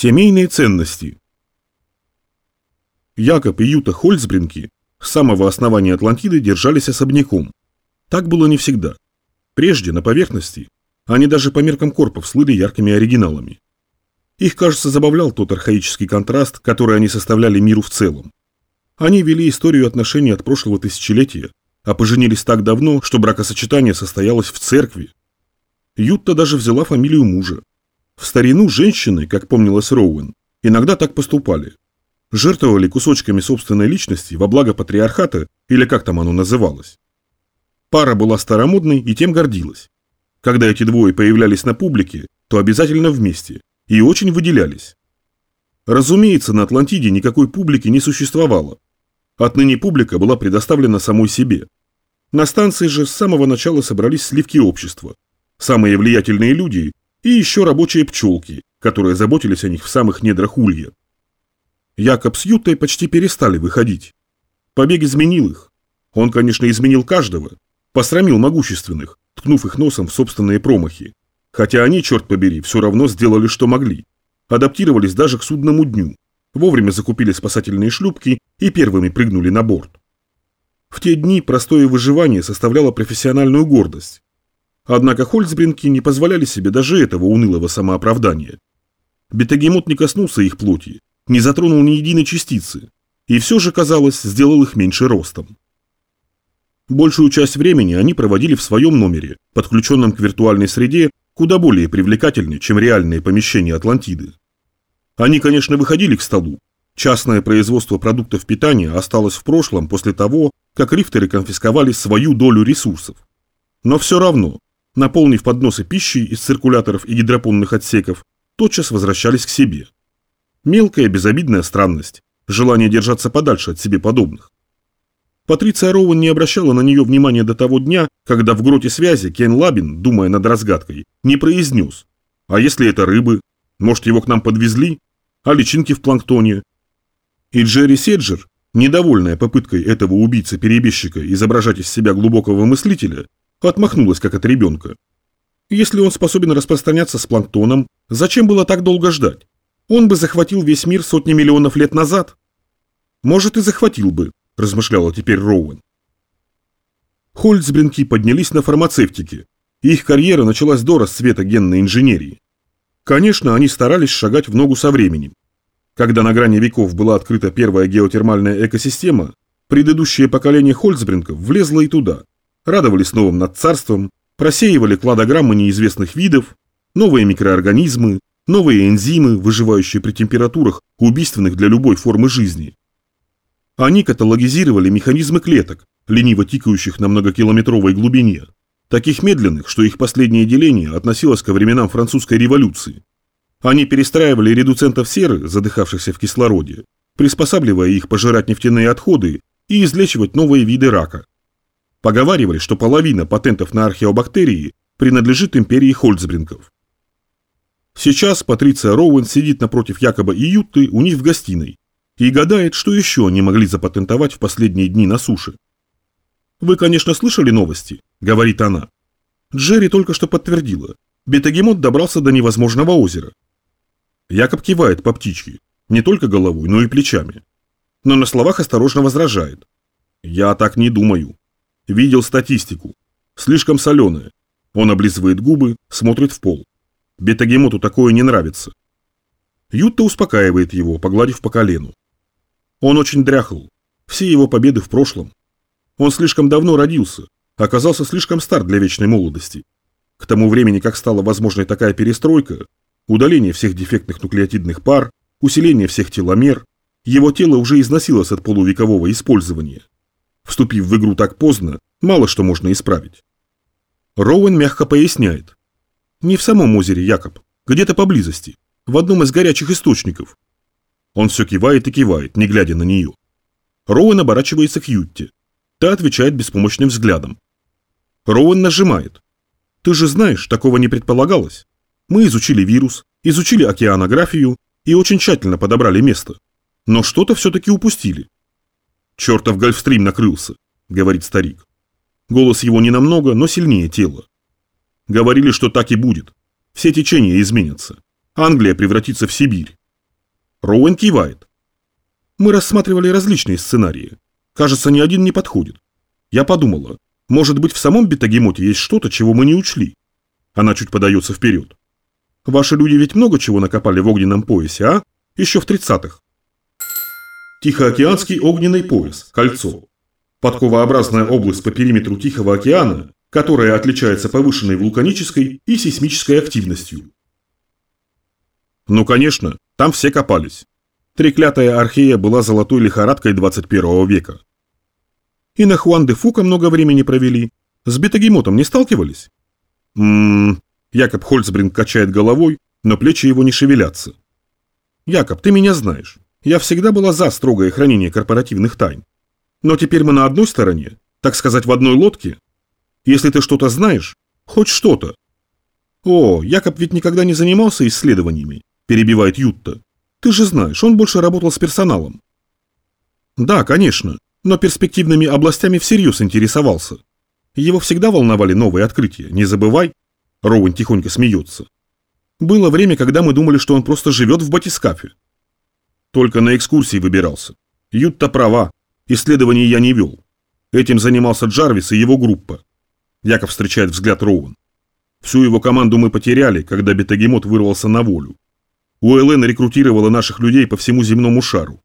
Семейные ценности. Якоб и Юта Хольцбринки с самого основания Атлантиды держались особняком. Так было не всегда. Прежде, на поверхности, они даже по меркам корпов слыли яркими оригиналами. Их, кажется, забавлял тот архаический контраст, который они составляли миру в целом. Они вели историю отношений от прошлого тысячелетия, а поженились так давно, что бракосочетание состоялось в церкви. Ютта даже взяла фамилию мужа. В старину женщины, как помнилось Роуэн, иногда так поступали. Жертвовали кусочками собственной личности во благо патриархата, или как там оно называлось. Пара была старомодной и тем гордилась. Когда эти двое появлялись на публике, то обязательно вместе, и очень выделялись. Разумеется, на Атлантиде никакой публики не существовало. Отныне публика была предоставлена самой себе. На станции же с самого начала собрались сливки общества. Самые влиятельные люди и еще рабочие пчелки, которые заботились о них в самых недрах улья. Якоб с Ютой почти перестали выходить. Побег изменил их. Он, конечно, изменил каждого, посрамил могущественных, ткнув их носом в собственные промахи. Хотя они, черт побери, все равно сделали, что могли. Адаптировались даже к судному дню. Вовремя закупили спасательные шлюпки и первыми прыгнули на борт. В те дни простое выживание составляло профессиональную гордость. Однако Хольцбринки не позволяли себе даже этого унылого самооправдания. Бетагемот не коснулся их плоти, не затронул ни единой частицы, и все же, казалось, сделал их меньше ростом. Большую часть времени они проводили в своем номере, подключенном к виртуальной среде, куда более привлекательной, чем реальные помещения Атлантиды. Они, конечно, выходили к столу. Частное производство продуктов питания осталось в прошлом после того, как рифтеры конфисковали свою долю ресурсов. Но все равно наполнив подносы пищей из циркуляторов и гидропонных отсеков, тотчас возвращались к себе. Мелкая безобидная странность, желание держаться подальше от себе подобных. Патриция Роуэн не обращала на нее внимания до того дня, когда в гроте связи Кен Лабин, думая над разгадкой, не произнес «А если это рыбы? Может, его к нам подвезли? А личинки в планктоне?» И Джерри Седжер, недовольная попыткой этого убийцы-перебежчика изображать из себя глубокого мыслителя, Отмахнулась, как от ребенка. Если он способен распространяться с планктоном, зачем было так долго ждать? Он бы захватил весь мир сотни миллионов лет назад. Может и захватил бы, размышляла теперь Роуэн. Хольцбринки поднялись на фармацевтике, их карьера началась до расцвета генной инженерии. Конечно, они старались шагать в ногу со временем. Когда на грани веков была открыта первая геотермальная экосистема, предыдущее поколение Хольцбринков влезло и туда – радовались новым царством, просеивали кладограммы неизвестных видов, новые микроорганизмы, новые энзимы, выживающие при температурах, убийственных для любой формы жизни. Они каталогизировали механизмы клеток, лениво тикающих на многокилометровой глубине, таких медленных, что их последнее деление относилось ко временам французской революции. Они перестраивали редуцентов серы, задыхавшихся в кислороде, приспосабливая их пожирать нефтяные отходы и излечивать новые виды рака. Поговаривали, что половина патентов на археобактерии принадлежит империи Хольцбринков. Сейчас Патриция Роуэн сидит напротив Якоба и Ютты у них в гостиной и гадает, что еще они могли запатентовать в последние дни на суше. «Вы, конечно, слышали новости», — говорит она. Джерри только что подтвердила. Бетагемот добрался до невозможного озера. Якоб кивает по птичке, не только головой, но и плечами. Но на словах осторожно возражает. «Я так не думаю. Видел статистику. Слишком соленая. Он облизывает губы, смотрит в пол. Бетагемоту такое не нравится. Ютта успокаивает его, погладив по колену. Он очень дряхл. Все его победы в прошлом. Он слишком давно родился, оказался слишком стар для вечной молодости. К тому времени, как стала возможной такая перестройка, удаление всех дефектных нуклеотидных пар, усиление всех теломер, его тело уже износилось от полувекового использования. Вступив в игру так поздно, мало что можно исправить. Роуэн мягко поясняет. Не в самом озере, Якоб, где-то поблизости, в одном из горячих источников. Он все кивает и кивает, не глядя на нее. Роуэн оборачивается к Ютте. Та отвечает беспомощным взглядом. Роуэн нажимает. Ты же знаешь, такого не предполагалось. Мы изучили вирус, изучили океанографию и очень тщательно подобрали место. Но что-то все-таки упустили. «Чертов гольфстрим накрылся», — говорит старик. Голос его не намного, но сильнее тела. Говорили, что так и будет. Все течения изменятся. Англия превратится в Сибирь. Роуэн кивает. Мы рассматривали различные сценарии. Кажется, ни один не подходит. Я подумала, может быть в самом бетагемоте есть что-то, чего мы не учли. Она чуть подается вперед. Ваши люди ведь много чего накопали в огненном поясе, а? Еще в тридцатых. Тихоокеанский огненный пояс, кольцо. Подковообразная область по периметру Тихого океана, которая отличается повышенной вулканической и сейсмической активностью. Ну, конечно, там все копались. Треклятая архея была золотой лихорадкой 21 века. И на Хуан де Фука много времени провели. С бетагемотом не сталкивались? Ммм, Якоб Хольцбринг качает головой, но плечи его не шевелятся. Якоб, ты меня знаешь. Я всегда была за строгое хранение корпоративных тайн. Но теперь мы на одной стороне, так сказать, в одной лодке. Если ты что-то знаешь, хоть что-то. О, Якоб ведь никогда не занимался исследованиями, перебивает Ютта. Ты же знаешь, он больше работал с персоналом. Да, конечно, но перспективными областями всерьез интересовался. Его всегда волновали новые открытия, не забывай. Роуэн тихонько смеется. Было время, когда мы думали, что он просто живет в батискафе. Только на экскурсии выбирался. Ютта права, исследований я не вел. Этим занимался Джарвис и его группа. Яков встречает взгляд Роуэн. Всю его команду мы потеряли, когда бетагемот вырвался на волю. УЛН рекрутировала наших людей по всему земному шару.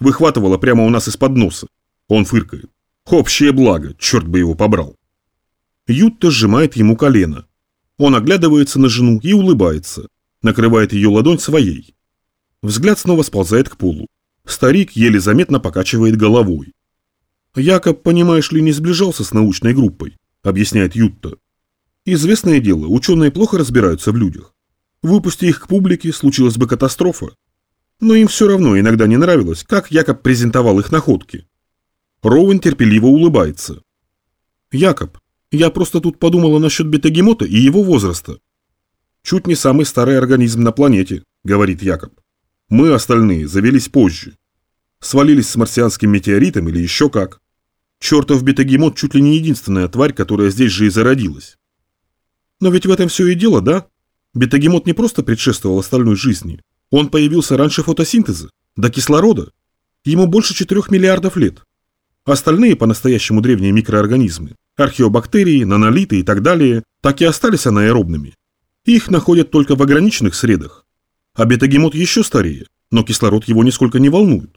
Выхватывала прямо у нас из-под носа. Он фыркает. Общее благо, черт бы его побрал. Ютта сжимает ему колено. Он оглядывается на жену и улыбается, накрывает ее ладонь своей. Взгляд снова сползает к полу. Старик еле заметно покачивает головой. Якоб, понимаешь ли, не сближался с научной группой, объясняет Ютта. Известное дело, ученые плохо разбираются в людях. Выпусти их к публике, случилась бы катастрофа. Но им все равно иногда не нравилось, как Якоб презентовал их находки. Роуэн терпеливо улыбается. «Якоб, я просто тут подумала насчет бетагемота и его возраста». «Чуть не самый старый организм на планете», — говорит Якоб. Мы, остальные, завелись позже. Свалились с марсианским метеоритом или еще как. Чертов бетагемот чуть ли не единственная тварь, которая здесь же и зародилась. Но ведь в этом все и дело, да? Бетагемот не просто предшествовал остальной жизни. Он появился раньше фотосинтеза, до кислорода. Ему больше 4 миллиардов лет. Остальные по-настоящему древние микроорганизмы, археобактерии, нанолиты и так далее, так и остались анаэробными. Их находят только в ограниченных средах. А бетагемот еще старее, но кислород его нисколько не волнует.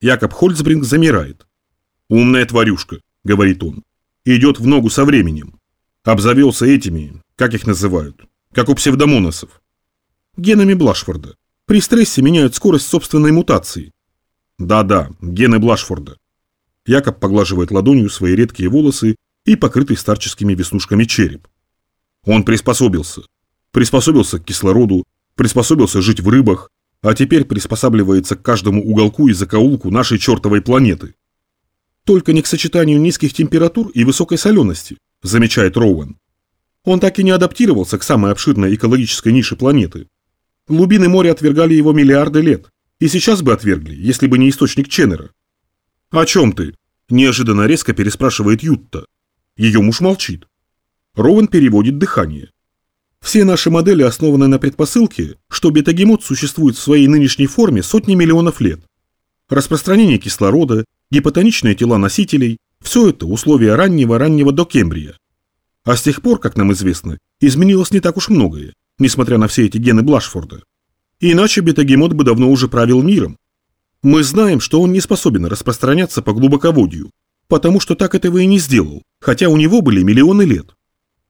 Якоб Хольцбринг замирает. «Умная тварюшка», — говорит он, — «идет в ногу со временем. Обзавелся этими, как их называют, как у псевдомоносов. Генами Блашфорда. При стрессе меняют скорость собственной мутации. Да-да, гены Блашфорда. Якоб поглаживает ладонью свои редкие волосы и покрытый старческими веснушками череп. Он приспособился. Приспособился к кислороду, приспособился жить в рыбах, а теперь приспосабливается к каждому уголку и закоулку нашей чертовой планеты. Только не к сочетанию низких температур и высокой солености, замечает Роуэн. Он так и не адаптировался к самой обширной экологической нише планеты. Глубины моря отвергали его миллиарды лет, и сейчас бы отвергли, если бы не источник Ченнера. «О чем ты?» – неожиданно резко переспрашивает Ютта. Ее муж молчит. Роуэн переводит дыхание. Все наши модели основаны на предпосылке, что бетагемот существует в своей нынешней форме сотни миллионов лет. Распространение кислорода, гипотоничные тела носителей – все это условия раннего-раннего докембрия. А с тех пор, как нам известно, изменилось не так уж многое, несмотря на все эти гены Блашфорда. Иначе бетагемот бы давно уже правил миром. Мы знаем, что он не способен распространяться по глубоководью, потому что так этого и не сделал, хотя у него были миллионы лет.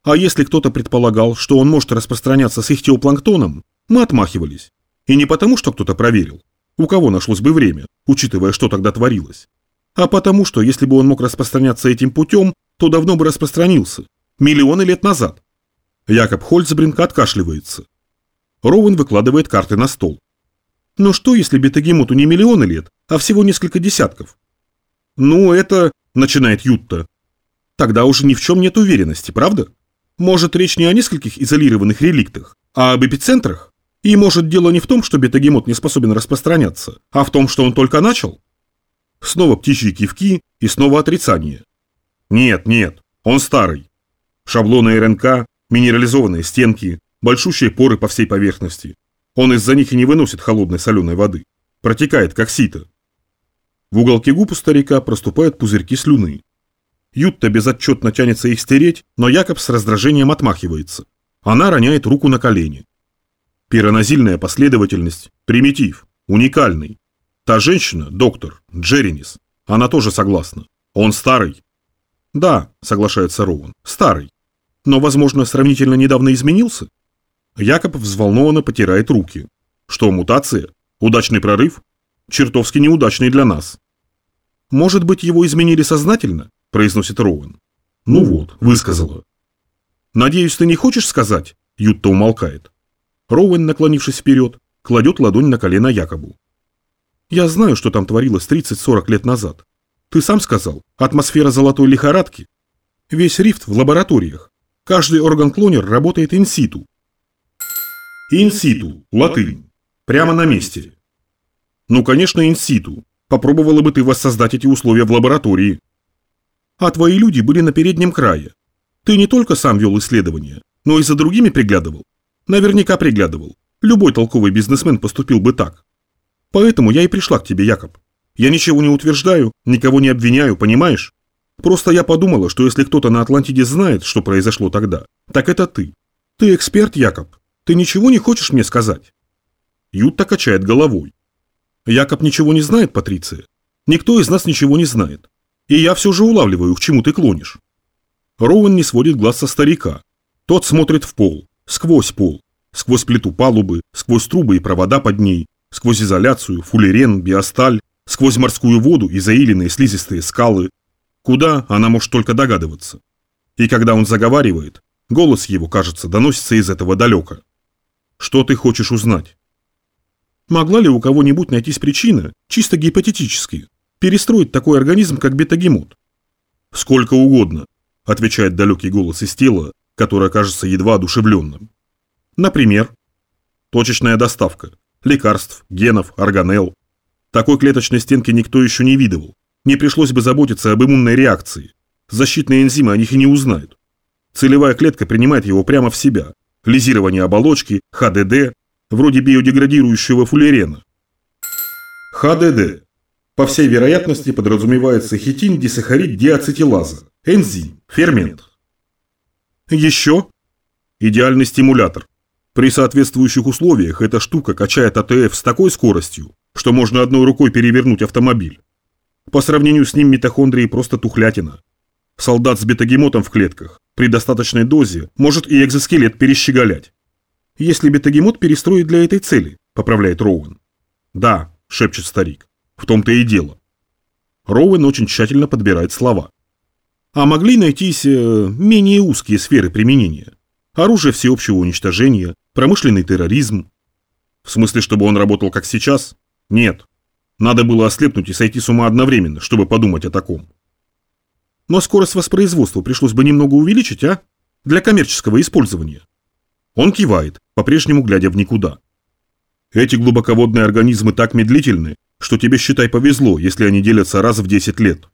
А если кто-то предполагал, что он может распространяться с ихтиопланктоном, мы отмахивались. И не потому, что кто-то проверил. У кого нашлось бы время, учитывая, что тогда творилось. А потому, что если бы он мог распространяться этим путем, то давно бы распространился. Миллионы лет назад. Якоб Хольцбринг откашливается. Роуэн выкладывает карты на стол. Но что, если бетагемоту не миллионы лет, а всего несколько десятков? Ну, это... начинает Ютта. Тогда уже ни в чем нет уверенности, правда? Может, речь не о нескольких изолированных реликтах, а об эпицентрах? И может, дело не в том, что бетагемот не способен распространяться, а в том, что он только начал? Снова птичьи кивки и снова отрицание. Нет, нет, он старый. Шаблоны РНК, минерализованные стенки, большущие поры по всей поверхности. Он из-за них и не выносит холодной соленой воды. Протекает, как сито. В уголке губ у старика проступают пузырьки слюны. Ютта безотчетно тянется их стереть, но Якоб с раздражением отмахивается. Она роняет руку на колени. Пиронозильная последовательность, примитив, уникальный. Та женщина, доктор, Джеринис, она тоже согласна. Он старый. Да, соглашается Роуэн, старый. Но, возможно, сравнительно недавно изменился? Якоб взволнованно потирает руки. Что, мутация? Удачный прорыв? Чертовски неудачный для нас. Может быть, его изменили сознательно? Произносит Роуэн. Ну вот, высказала. Надеюсь, ты не хочешь сказать? Ютта умолкает. Роуэн, наклонившись вперед, кладет ладонь на колено Якобу. Я знаю, что там творилось 30-40 лет назад. Ты сам сказал, атмосфера золотой лихорадки. Весь рифт в лабораториях. Каждый орган-клонер работает инситу. Инситу, латынь. Прямо на месте. Ну, конечно, инситу. Попробовала бы ты воссоздать эти условия в лаборатории. А твои люди были на переднем крае. Ты не только сам вел исследования, но и за другими приглядывал. Наверняка приглядывал. Любой толковый бизнесмен поступил бы так. Поэтому я и пришла к тебе, Якоб. Я ничего не утверждаю, никого не обвиняю, понимаешь? Просто я подумала, что если кто-то на Атлантиде знает, что произошло тогда, так это ты. Ты эксперт, Якоб. Ты ничего не хочешь мне сказать?» Ютта качает головой. «Якоб ничего не знает, Патриция. Никто из нас ничего не знает. И я все же улавливаю, к чему ты клонишь». Роуэн не сводит глаз со старика. Тот смотрит в пол, сквозь пол, сквозь плиту палубы, сквозь трубы и провода под ней, сквозь изоляцию, фуллерен, биосталь, сквозь морскую воду и заиленные слизистые скалы. Куда, она может только догадываться. И когда он заговаривает, голос его, кажется, доносится из этого далека. Что ты хочешь узнать? Могла ли у кого-нибудь найтись причина, чисто гипотетически, перестроить такой организм, как бетагемот? Сколько угодно, отвечает далекий голос из тела, которое кажется едва одушевленным. Например, точечная доставка, лекарств, генов, органелл, такой клеточной стенки никто еще не видывал. Не пришлось бы заботиться об иммунной реакции. Защитные энзимы о них и не узнают. Целевая клетка принимает его прямо в себя. Лизирование оболочки, ХДД, вроде биодеградирующего фуллерена. ХДД. По всей вероятности подразумевается хитин-дисахарид диацетилаза, энзим, фермент. Еще идеальный стимулятор. При соответствующих условиях эта штука качает АТФ с такой скоростью, что можно одной рукой перевернуть автомобиль. По сравнению с ним митохондрии просто тухлятина. Солдат с бетагемотом в клетках при достаточной дозе может и экзоскелет перещеголять. Если бетагемот перестроить для этой цели, поправляет Роуэн. Да, шепчет старик, в том-то и дело. Роуэн очень тщательно подбирает слова. А могли найтись э, менее узкие сферы применения. Оружие всеобщего уничтожения, промышленный терроризм. В смысле, чтобы он работал как сейчас? Нет. Надо было ослепнуть и сойти с ума одновременно, чтобы подумать о таком. Но скорость воспроизводства пришлось бы немного увеличить, а? Для коммерческого использования. Он кивает, по-прежнему глядя в никуда. Эти глубоководные организмы так медлительны, что тебе, считай, повезло, если они делятся раз в 10 лет.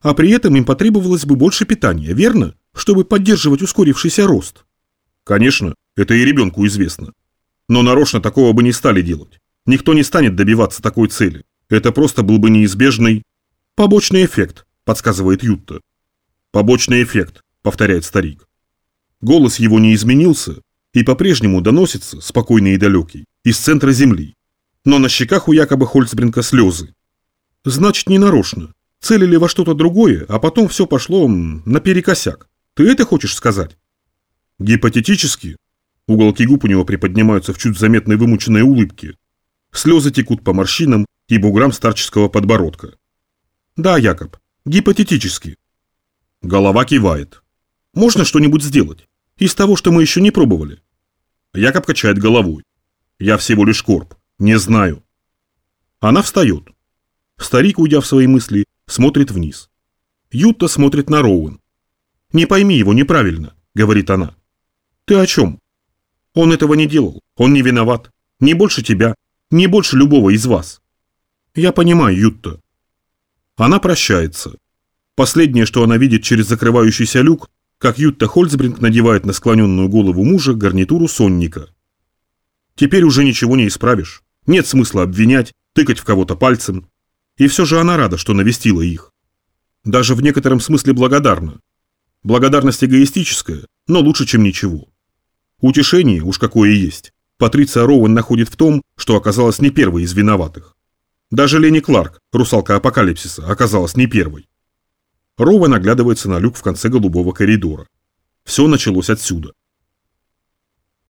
А при этом им потребовалось бы больше питания, верно? Чтобы поддерживать ускорившийся рост. Конечно, это и ребенку известно. Но нарочно такого бы не стали делать. Никто не станет добиваться такой цели. Это просто был бы неизбежный побочный эффект, подсказывает Ютта. Побочный эффект, повторяет старик. Голос его не изменился и по-прежнему доносится, спокойный и далекий, из центра земли. Но на щеках у якобы Хольцбринка слезы. Значит, не нарочно. Целили во что-то другое, а потом все пошло наперекосяк. Ты это хочешь сказать? Гипотетически. Уголки губ у него приподнимаются в чуть заметной вымученной улыбке. Слезы текут по морщинам и буграм старческого подбородка. Да, Якоб, гипотетически. Голова кивает. Можно что-нибудь сделать? Из того, что мы еще не пробовали? Якоб качает головой. Я всего лишь корп. Не знаю. Она встает. Старик, уйдя в свои мысли, смотрит вниз. Ютта смотрит на Роуэн. «Не пойми его неправильно», — говорит она. «Ты о чем?» «Он этого не делал. Он не виноват. Не больше тебя. Не больше любого из вас. Я понимаю, Ютта. Она прощается. Последнее, что она видит через закрывающийся люк, как Ютта Хольцбринг надевает на склоненную голову мужа гарнитуру сонника. Теперь уже ничего не исправишь. Нет смысла обвинять, тыкать в кого-то пальцем. И все же она рада, что навестила их. Даже в некотором смысле благодарна. Благодарность эгоистическая, но лучше, чем ничего. Утешение, уж какое есть, Патриция Роуэн находит в том, что оказалась не первой из виноватых. Даже Лени Кларк, русалка апокалипсиса, оказалась не первой. Роуэн оглядывается на люк в конце голубого коридора. Все началось отсюда.